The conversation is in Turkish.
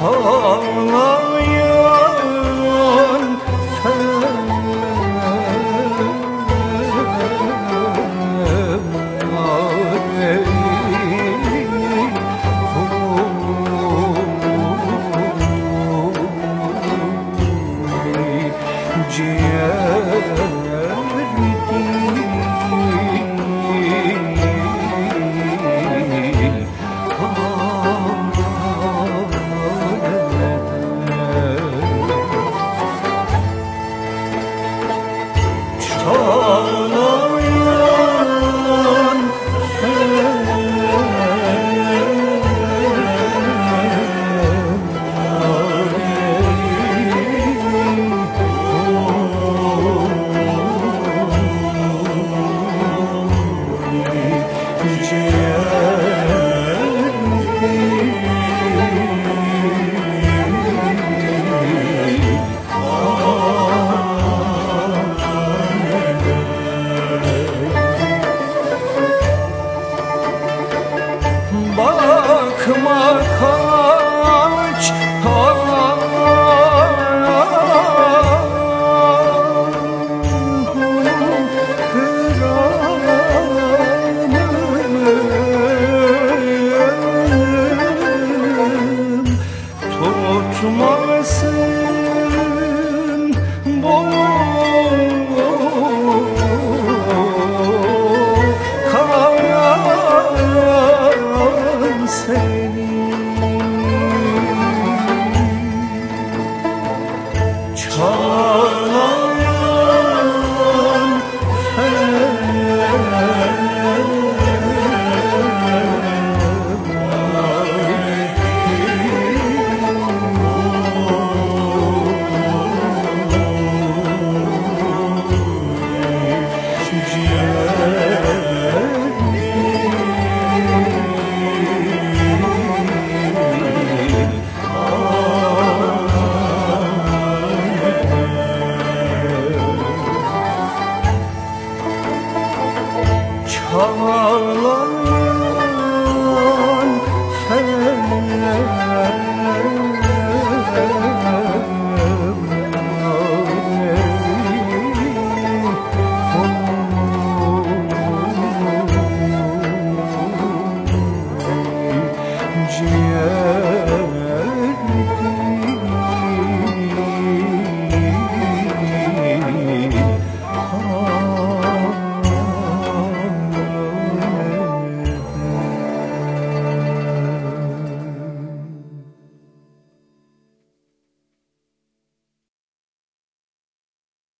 Çağlayan Çağlayan sumó Çağlayan